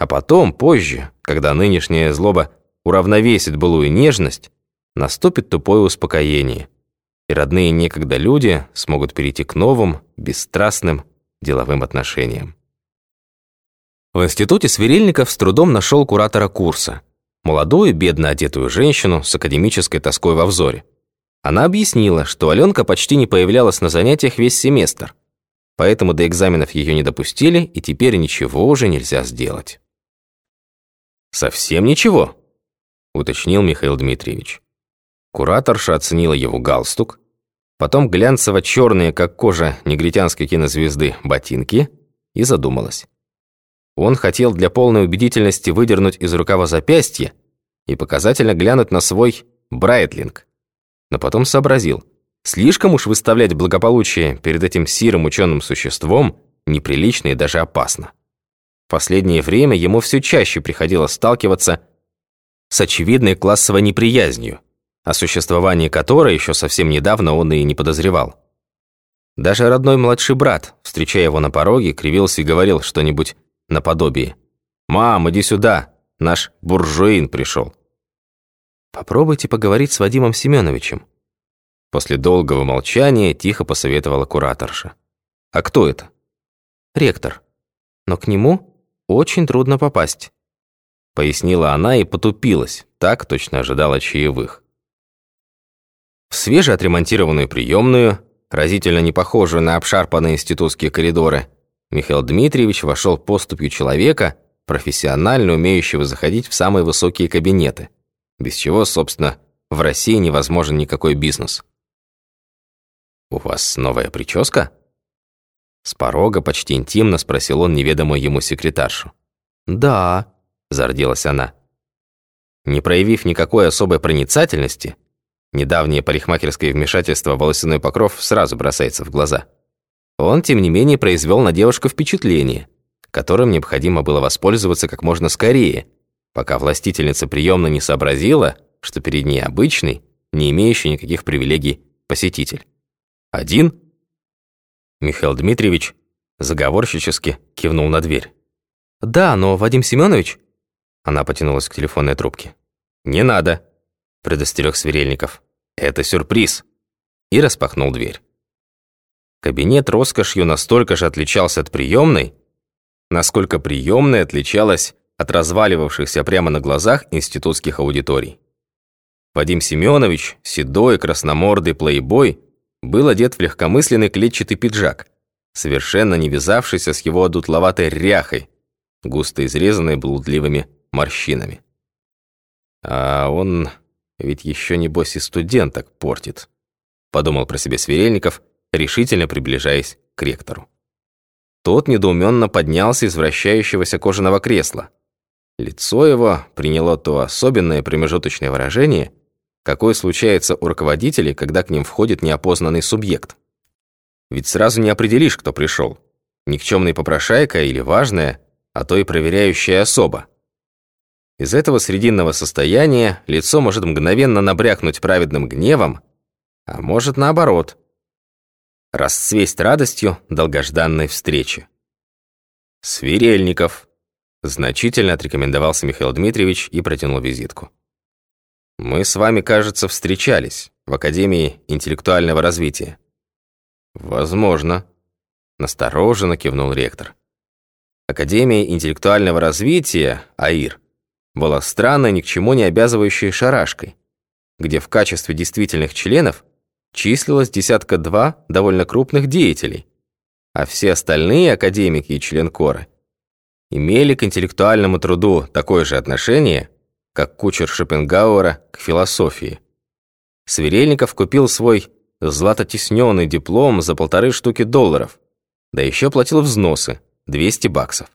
А потом, позже, когда нынешняя злоба уравновесит былую нежность, наступит тупое успокоение, и родные некогда люди смогут перейти к новым, бесстрастным деловым отношениям. В институте Сверельников с трудом нашел куратора курса, молодую, бедно одетую женщину с академической тоской во взоре. Она объяснила, что Аленка почти не появлялась на занятиях весь семестр, поэтому до экзаменов ее не допустили, и теперь ничего уже нельзя сделать. «Совсем ничего», — уточнил Михаил Дмитриевич. Кураторша оценила его галстук, потом глянцево-черные, как кожа негритянской кинозвезды, ботинки и задумалась. Он хотел для полной убедительности выдернуть из рукава запястье и показательно глянуть на свой брайтлинг. Но потом сообразил, слишком уж выставлять благополучие перед этим сирым ученым существом неприлично и даже опасно. Последнее время ему все чаще приходилось сталкиваться с очевидной классовой неприязнью, о существовании которой еще совсем недавно он и не подозревал. Даже родной младший брат, встречая его на пороге, кривился и говорил что-нибудь наподобие. «Мам, иди сюда, наш буржуин пришел». «Попробуйте поговорить с Вадимом Семеновичем». После долгого молчания тихо посоветовала кураторша. «А кто это?» «Ректор. Но к нему очень трудно попасть», пояснила она и потупилась, так точно ожидала чаевых. В свежеотремонтированную приемную, разительно не похожую на обшарпанные институтские коридоры, Михаил Дмитриевич вошел поступью человека, профессионально умеющего заходить в самые высокие кабинеты, без чего, собственно, в России невозможен никакой бизнес. «У вас новая прическа?» С порога почти интимно спросил он неведомую ему секретаршу. «Да», – зарделась она. Не проявив никакой особой проницательности, недавнее парикмахерское вмешательство в волосяной покров сразу бросается в глаза – он, тем не менее, произвел на девушку впечатление, которым необходимо было воспользоваться как можно скорее, пока властительница приемно не сообразила, что перед ней обычный, не имеющий никаких привилегий посетитель. «Один?» Михаил Дмитриевич заговорщически кивнул на дверь. «Да, но Вадим Семенович...» Она потянулась к телефонной трубке. «Не надо», – предостерег Сверельников. «Это сюрприз». И распахнул дверь. Кабинет роскошью настолько же отличался от приемной, насколько приемная отличалась от разваливавшихся прямо на глазах институтских аудиторий. Вадим Семенович, седой, красномордый плейбой, был одет в легкомысленный клетчатый пиджак, совершенно не вязавшийся с его одутловатой ряхой, густо изрезанной блудливыми морщинами. А он ведь еще небось и студенток портит, подумал про себя Сверельников, решительно приближаясь к ректору. Тот недоуменно поднялся из вращающегося кожаного кресла. Лицо его приняло то особенное промежуточное выражение, какое случается у руководителей, когда к ним входит неопознанный субъект. Ведь сразу не определишь, кто пришел. Никчемный попрошайка или важная, а то и проверяющая особа. Из этого срединного состояния лицо может мгновенно набрякнуть праведным гневом, а может наоборот, расцвесть радостью долгожданной встречи. «Свирельников», – значительно отрекомендовался Михаил Дмитриевич и протянул визитку. «Мы с вами, кажется, встречались в Академии интеллектуального развития». «Возможно», – настороженно кивнул ректор. Академия интеллектуального развития, АИР, была странной, ни к чему не обязывающей шарашкой, где в качестве действительных членов числилось десятка-два довольно крупных деятелей, а все остальные академики и членкоры имели к интеллектуальному труду такое же отношение, как кучер Шопенгауэра к философии. Сверельников купил свой златотесненный диплом за полторы штуки долларов, да еще платил взносы – 200 баксов.